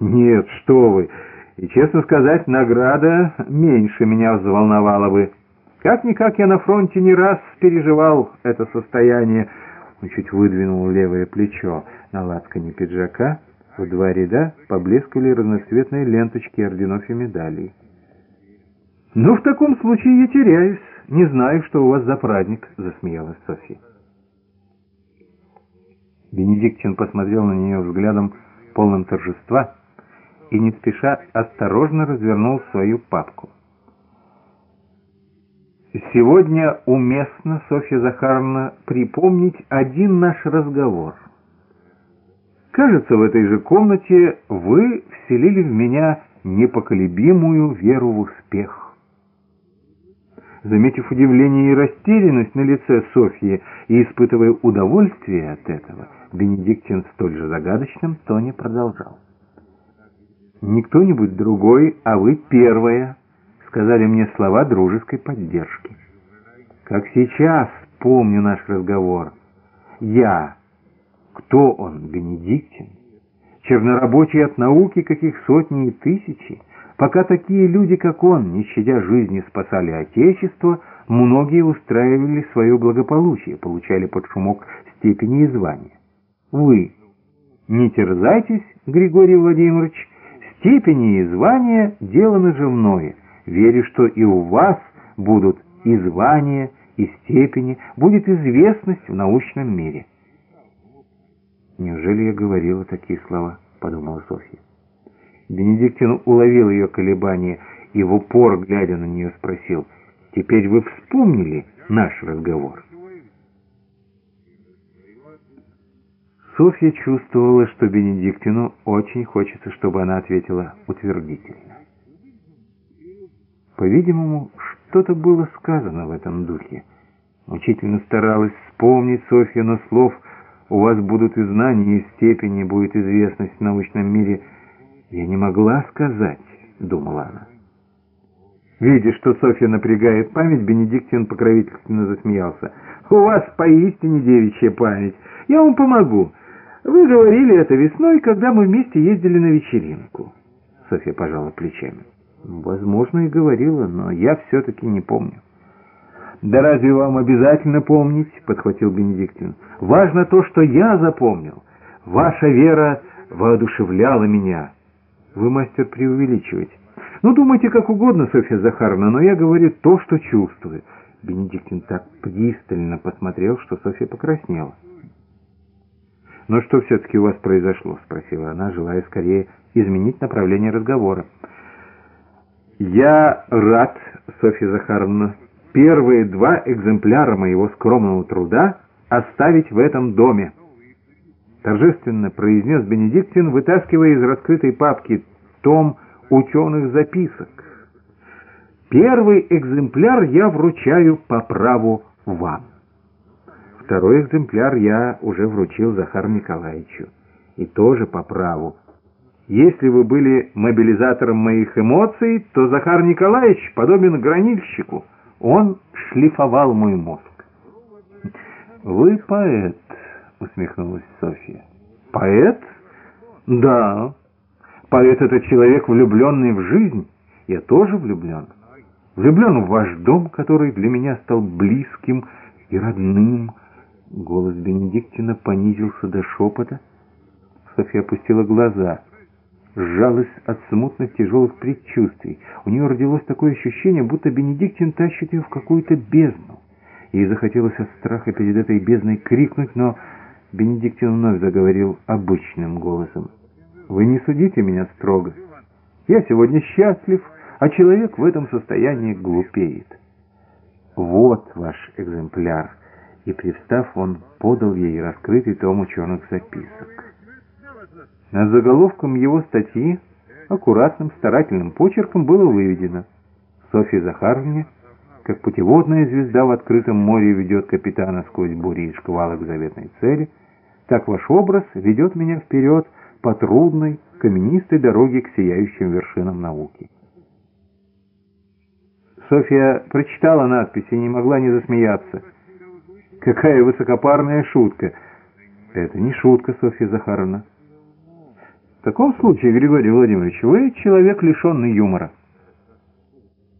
Нет, что вы. И, честно сказать, награда меньше меня взволновала бы. Как-никак я на фронте не раз переживал это состояние. Он чуть выдвинул левое плечо на лацкане пиджака. В два ряда поблескивали разноцветные ленточки орденов и медалей. «Ну, в таком случае я теряюсь. Не знаю, что у вас за праздник», — засмеялась Софья. Бенедиктин посмотрел на нее взглядом, полным торжества, и не спеша осторожно развернул свою папку. Сегодня уместно, Софья Захаровна, припомнить один наш разговор. Кажется, в этой же комнате вы вселили в меня непоколебимую веру в успех. Заметив удивление и растерянность на лице Софьи и испытывая удовольствие от этого, Бенедиктин в столь же загадочном тоне продолжал. «Не кто-нибудь другой, а вы первая», — сказали мне слова дружеской поддержки. «Как сейчас помню наш разговор. Я, кто он, Бенедиктин? Чернорабочий от науки, каких сотни и тысячи. Пока такие люди, как он, не щадя жизни, спасали Отечество, многие устраивали свое благополучие, получали под шумок степени и звания. Вы не терзайтесь, Григорий Владимирович, степени и звания – дело наживное. Верю, что и у вас будут и звания, и степени, будет известность в научном мире. «Неужели я говорила такие слова?» – подумала Софья. Бенедиктин уловил ее колебания и в упор, глядя на нее, спросил, «Теперь вы вспомнили наш разговор?» Софья чувствовала, что Бенедиктину очень хочется, чтобы она ответила утвердительно. По-видимому, что-то было сказано в этом духе. Мучительно старалась вспомнить Софья, но слов «у вас будут и знания, и степени, будет известность в научном мире» «Я не могла сказать», — думала она. Видя, что Софья напрягает память, Бенедиктин покровительственно засмеялся. «У вас поистине девичья память. Я вам помогу. Вы говорили это весной, когда мы вместе ездили на вечеринку». Софья пожала плечами. «Возможно, и говорила, но я все-таки не помню». «Да разве вам обязательно помнить?» — подхватил Бенедиктин. «Важно то, что я запомнил. Ваша вера воодушевляла меня». Вы мастер преувеличивать. Ну, думайте как угодно, Софья Захаровна, но я говорю то, что чувствую. Бенедиктин так пристально посмотрел, что Софья покраснела. «Но что все-таки у вас произошло?» — спросила она, желая скорее изменить направление разговора. «Я рад, Софья Захаровна, первые два экземпляра моего скромного труда оставить в этом доме» торжественно произнес Бенедиктин, вытаскивая из раскрытой папки том ученых записок. «Первый экземпляр я вручаю по праву вам. Второй экземпляр я уже вручил Захару Николаевичу. И тоже по праву. Если вы были мобилизатором моих эмоций, то Захар Николаевич подобен гранильщику. Он шлифовал мой мозг». «Вы поэт», — усмехнулась Софья. «Поэт? Да. Поэт — это человек, влюбленный в жизнь. Я тоже влюблен. Влюблен в ваш дом, который для меня стал близким и родным». Голос Бенедиктина понизился до шепота. Софья опустила глаза, сжалась от смутных тяжелых предчувствий. У нее родилось такое ощущение, будто Бенедиктин тащит ее в какую-то бездну. Ей захотелось от страха перед этой бездной крикнуть, но Бенедиктин вновь заговорил обычным голосом. «Вы не судите меня строго. Я сегодня счастлив, а человек в этом состоянии глупеет. Вот ваш экземпляр». И, привстав, он подал ей раскрытый том ученых записок. Над заголовком его статьи аккуратным старательным почерком было выведено «Софья Захаровне как путеводная звезда в открытом море ведет капитана сквозь бури и шквалы к заветной цели, так ваш образ ведет меня вперед по трудной, каменистой дороге к сияющим вершинам науки. Софья прочитала надпись и не могла не засмеяться. Какая высокопарная шутка! Это не шутка, Софья Захаровна. таком случае, Григорий Владимирович, вы человек, лишенный юмора.